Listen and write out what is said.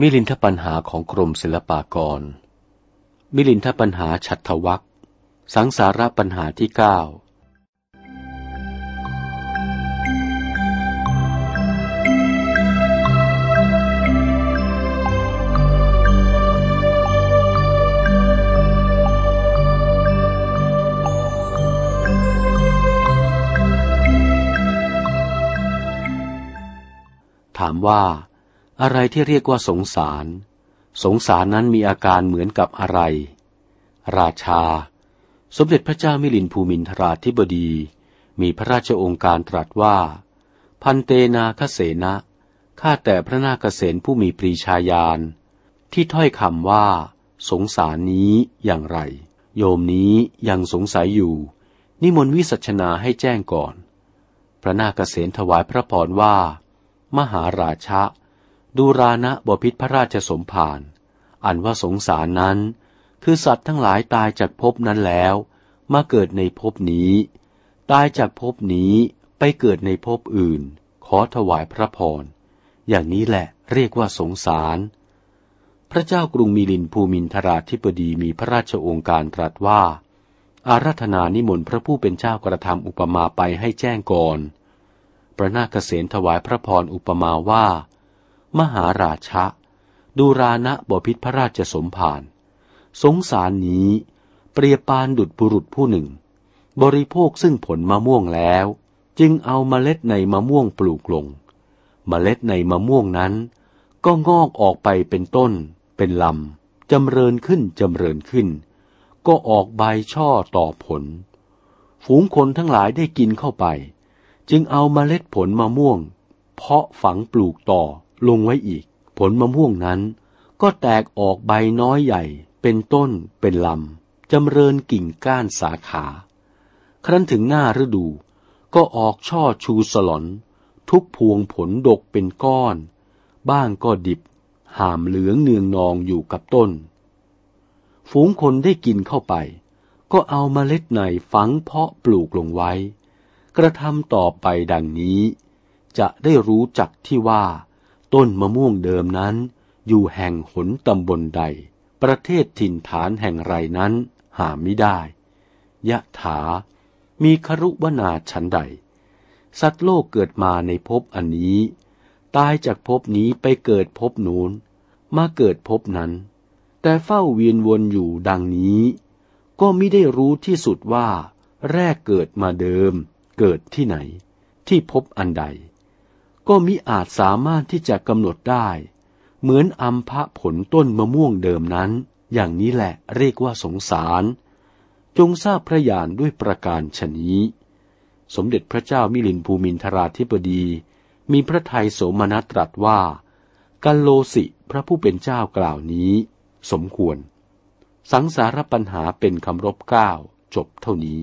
มิลินทปัญหาของกรมศิลปากร มิลินทปัญหาฉัตรวักสังสาระปัญหาที่เก้าถามว่า อะไรที่เรียกว่าสงสาร สงสารนั้นมีอาการเหมือนกับอะไร ราชา สมเด็จพระเจ้ามิลินภูมินทราธิบดี มีพระราชองค์การตรัสว่า พันเตนาคเสนะข้าแต่พระนาคเษนผู้มีปรีชาญาณที่ถ้อยคำว่า สงสารนี้อย่างไร โยมนี้ยังสงสัยอยู่ นิมนต์วิสัชนาให้แจ้งก่อน พระนาคเษนถวายพระพรว่า มหาราชะ ดูรานะบพิษพระราชสมภารอันว่าสงสารนั้น คือสัตว์ทั้งหลายตายจากภพนั้นแล้ว มาเกิดในภพนี้ ตายจากภพนี้ไปเกิดในภพอื่น ขอถวายพระพร อย่างนี้แหละเรียกว่าสงสาร พระเจ้ากรุงมิลินภูมินทราธิปดีมีพระราชองค์การตรัสว่า อารัธนานิมนต์พระผู้เป็นเจ้ากระทำอุปมาไปให้แจ้งก่อน พระนาคเษนถวายพระพรอุปมาว่า มหาราชะดูรานะบพิษพระราชสมภารสงสารนี้ เปรียบปานดุดบุรุษผู้หนึ่ง บริโภคซึ่งผลมะม่วงแล้ว จึงเอาเมล็ดในมะม่วงปลูกลง เมล็ดในมะม่วงนั้น ก็งอกออกไปเป็นต้น เป็นลำจำเริญขึ้นจำเริญขึ้น ก็ออกใบช่อต่อผล ฝูงคนทั้งหลายได้กินเข้าไป จึงเอาเมล็ดผลมะม่วง เพาะฝังปลูกต่อ ลงไว้อีก ผลมะม่วงนั้น ก็แตกออกใบน้อยใหญ่ เป็นต้น เป็นลำจำเริญกิ่งก้านสาขา ครั้นถึงหน้าฤดู ก็ออกช่อชูสลอน ทุกพวงผลดกเป็นก้อน บ้างก็ดิบหามเหลืองเนืองนองอยู่กับต้น ฝูงคนได้กินเข้าไป ก็เอามาเมล็ดในฝังเพาะปลูกลงไว้ กระทำต่อไปดังนี้ จะได้รู้จักที่ว่า ต้นมะม่วงเดิมนั้น อยู่แห่งหนตำบลใด ประเทศถิ่นฐานแห่งไรนั้นหาไม่ได้ ยะถา มีครุวนาชันใด สัตว์โลกเกิดมาในภพอันนี้ ตายจากภพนี้ไปเกิดภพนูนมาเกิดภพนั้น แต่เฝ้าเวียนวนอยู่ดังนี้ ก็ไม่ได้รู้ที่สุดว่า แรกเกิดมาเดิม เกิดที่ไหน ที่พบอันใด ก็มิอาจสามารถที่จะกำหนดได้ เหมือนอัมพะผลต้นมะม่วงเดิมนั้น อย่างนี้แหละเรียกว่าสงสาร จงทราบพระญาณด้วยประการชนี้ สมเด็จพระเจ้ามิลินภูมินทราธิบดี มีพระทัยโสมนัสตรัสว่า กัลโลสิพระผู้เป็นเจ้ากล่าวนี้ สมควร สังสารปัญหาเป็นคำรบก้าวจบเท่านี้